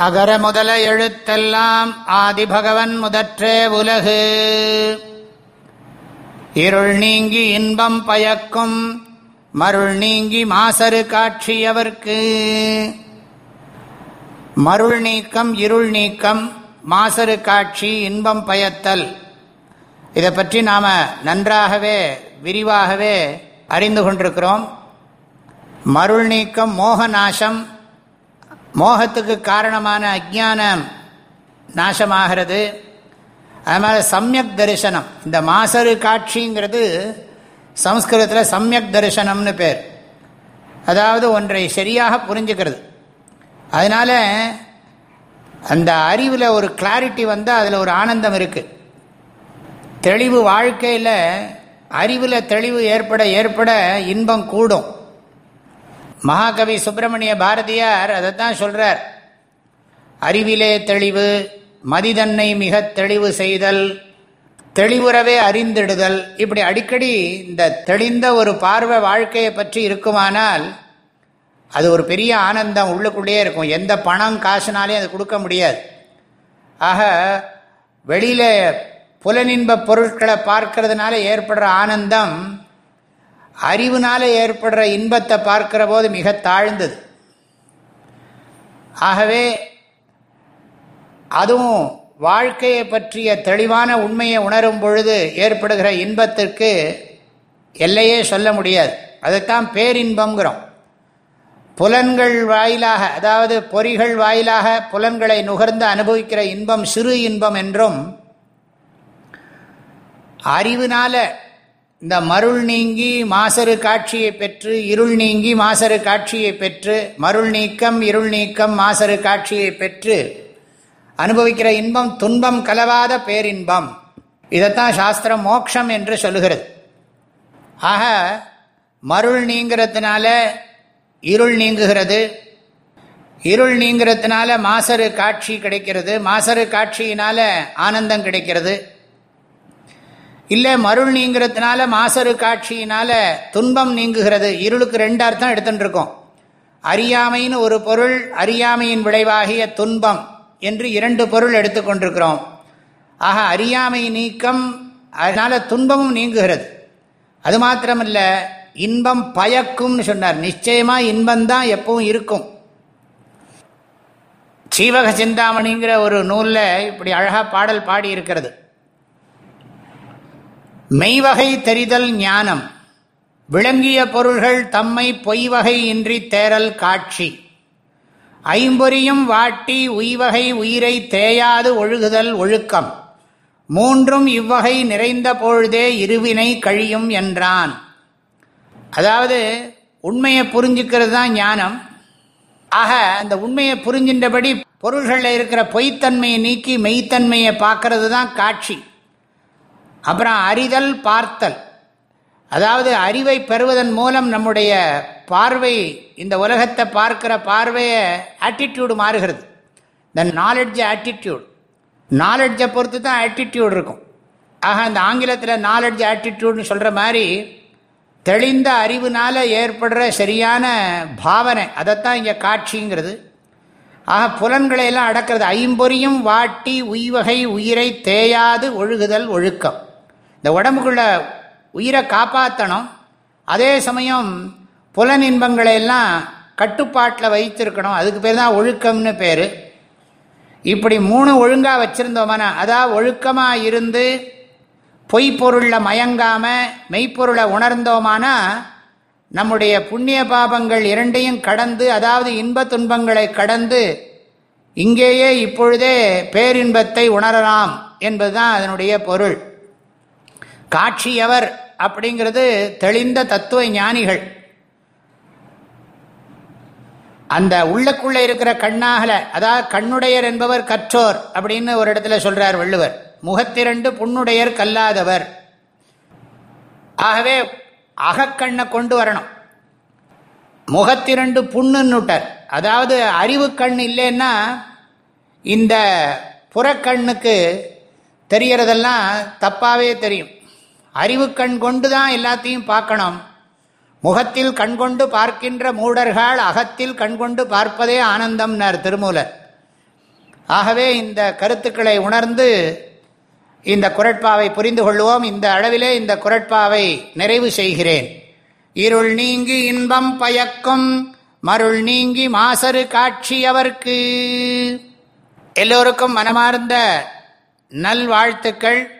அகர முதல எழுத்தெல்லாம் ஆதிபகவன் முதற்றே உலகு. இருள் நீங்கி இன்பம் பயக்கும் மருள் நீங்கி மாசரு காட்சியவர்க்கு. மருள் நீக்கம் இருள் நீக்கம் மாசரு காட்சி இன்பம் பயத்தல். இதை பற்றி நாம் நன்றாகவே விரிவாகவே அறிந்து கொண்டிருக்கிறோம். மருள் நீக்கம் மோக நாசம் மோகத்துக்கு காரணமான அஜானம் நாசமாகிறது. அதனால் சமயக் தரிசனம். இந்த மாசரு காட்சிங்கிறது சம்ஸ்கிருதத்தில் சமயக் தரிசனம்னு பேர். அதாவது ஒன்றை சரியாக புரிஞ்சுக்கிறது. அதனால் அந்த அறிவில் ஒரு கிளாரிட்டி வந்தால் அதில் ஒரு ஆனந்தம் இருக்குது தெளிவு வாழ்க்கையில் அறிவில் தெளிவு ஏற்பட ஏற்பட இன்பம் கூடும். மகாகவி சுப்பிரமணிய பாரதியார் அதைத்தான் சொல்றார். அறிவிலே தெளிவு மதிதன்னை மிக தெளிவு செய்தல் தெளிவுறவே அறிந்திடுதல். இப்படி அடிக்கடி இந்த தெளிந்த ஒரு பார்வை வாழ்க்கையை பற்றி இருக்குமானால் அது ஒரு பெரிய ஆனந்தம் உள்ளுக்குள்ளேயே இருக்கும். எந்த பணம் காசுனாலையும் அது கொடுக்க முடியாது. ஆக வெளியில் புலனின்ப பொருட்களை பார்க்கறதுனால ஏற்படுற ஆனந்தம் அறிவுனால ஏற்படுற இன்பத்தை பார்க்கிற போது மிக தாழ்ந்தது. ஆகவே அதுவும் வாழ்க்கையை பற்றிய தெளிவான உண்மையை உணரும் பொழுது ஏற்படுகிற இன்பத்திற்கு எல்லையே சொல்ல முடியாது. அதைத்தான் பேரின்பங்கிறோம் புலன்கள் வாயிலாக அதாவது பொறிகள் வாயிலாக புலன்களை நுகர்ந்து அனுபவிக்கிற இன்பம் சிறு இன்பம் என்றும் அறிவினால இந்த மருள் நீங்கி மாசரு காட்சியை பெற்று இருள் நீங்கி மாசரு காட்சியை பெற்று மருள் நீக்கம் இருள் நீக்கம் மாசரு காட்சியை பெற்று அனுபவிக்கிற இன்பம் துன்பம் கலவாத பேரின்பம். இதைத்தான் சாஸ்திரம் மோக்ஷம் என்று சொல்லுகிறது. ஆக மருள் நீங்கிறதுனால இருள் நீங்குகிறது. இருள் நீங்கிறதுனால மாசரு காட்சி கிடைக்கிறது. மாசரு காட்சியினால ஆனந்தம் கிடைக்கிறது. இல்லை மருள் நீங்கிறதுனால மாசரு காட்சியினால துன்பம் நீங்குகிறது. இருளுக்கு ரெண்டு அர்த்தம் எடுத்துட்டு இருக்கோம் அறியாமைன்னு ஒரு பொருள் அறியாமையின் விளைவாகிய துன்பம் என்று இரண்டு பொருள் எடுத்துக்கொண்டிருக்கிறோம். ஆக அறியாமை நீக்கம் அதனால துன்பமும் நீங்குகிறது. அது மாத்திரமல்ல இன்பம் பயக்கும்னு சொன்னார். நிச்சயமா இன்பம்தான் எப்பவும் இருக்கும். சீவக சிந்தாமணிங்கிற ஒரு நூலில் இப்படி அழகாக பாடல் பாடி இருக்கிறது மெய்வகை தெரிதல் ஞானம். விளங்கிய பொருள்கள் தம்மை பொய்வகை இன்றி தேரல் காட்சி. ஐம்பொறியும் வாட்டி உய்வகை உயிரை தேயாது ஒழுகுதல் ஒழுக்கம். மூன்றும் இவ்வகை நிறைந்த பொழுதே இருவினை கழியும் என்றான். அதாவது உண்மையை புரிஞ்சுக்கிறது தான் ஞானம். ஆக அந்த உண்மையை புரிஞ்சின்றபடி பொருள்களில் இருக்கிற பொய்த்தன்மையை நீக்கி மெய்த்தன்மையை பார்க்கறது தான் காட்சி. அப்புறம் அறிதல் பார்த்தல். அதாவது அறிவை பெறுவதன் மூலம் நம்முடைய பார்வை இந்த உலகத்தை பார்க்கிற பார்வையை ஆட்டிடியூடு மாறுகிறது. இந்த நாலெட்ஜ் ஆட்டிடியூட் நாலெட்ஜை பொறுத்து தான் ஆட்டிடியூட் இருக்கும். ஆக அந்த ஆங்கிலத்தில் நாலெட்ஜ் ஆட்டிடியூட்னு சொல்கிற மாதிரி தெளிந்த அறிவுனால் ஏற்படுற சரியான பாவனை. அதைத்தான் இங்கே காட்சிங்கிறது. ஆக புலன்களை எல்லாம் அடக்கிறது. ஐம்பொறியும் வாட்டி உய்வகை உயிரை தேயாது ஒழுகுதல் ஒழுக்கம். இந்த உடம்புக்குள்ள உயிரை காப்பாற்றணும் அதே சமயம் புலன் இன்பங்களை எல்லாம் கட்டுப்பாட்டில் வைத்திருக்கணும். அதுக்கு பேர் தான் ஒழுக்கம்னு பேர். இப்படி மூணு ஒழுங்காக வச்சுருந்தோம்னா அதாவது ஒழுக்கமாக இருந்து பொய்ப்பொருளில் மயங்காமல் மெய்ப்பொருளை உணர்ந்தோமானா நம்முடைய புண்ணிய பாபங்கள் இரண்டையும் கடந்து அதாவது இன்ப துன்பங்களை கடந்து இங்கேயே இப்பொழுதே பேரின்பத்தை உணரலாம் என்பதுதான் அதனுடைய பொருள். காட்சியவர் அப்படிங்கிறது தெளிந்த தத்துவ ஞானிகள். அந்த உள்ளக்குள்ள இருக்கிற கண்ணாகல அதாவது கண்ணுடையர் என்பவர் கற்றோர் அப்படின்னு ஒரு இடத்துல சொல்றார் வள்ளுவர். முகத்திரண்டு புண்ணுடையர் கல்லாதவர். ஆகவே அகக்கண்ணை கொண்டு வரணும். முகத்திரண்டு புண்ணுன்னுட்டர். அதாவது அறிவு கண் இல்லைன்னா இந்த புறக்கண்ணுக்கு தெரியறதெல்லாம் தப்பாவே தெரியும். அறிவு கண் கொண்டு தான் எல்லாத்தையும் பார்க்கணும். முகத்தில் கண்கொண்டு பார்க்கின்ற மூடர்கள் அகத்தில் கண்கொண்டு பார்ப்பதே ஆனந்தம்னார் திருமூலர். ஆகவே இந்த கருத்துக்களை உணர்ந்து இந்த குரட்பாவை புரிந்து கொள்வோம். இந்த அளவிலே இந்த குரட்பாவை நிறைவு செய்கிறேன். இருள் நீங்கி இன்பம் பயக்கும் மருள் நீங்கி மாசரு காட்சியவர்க்கு எல்லோருக்கும் மனமார்ந்த நல்வாழ்த்துக்கள்.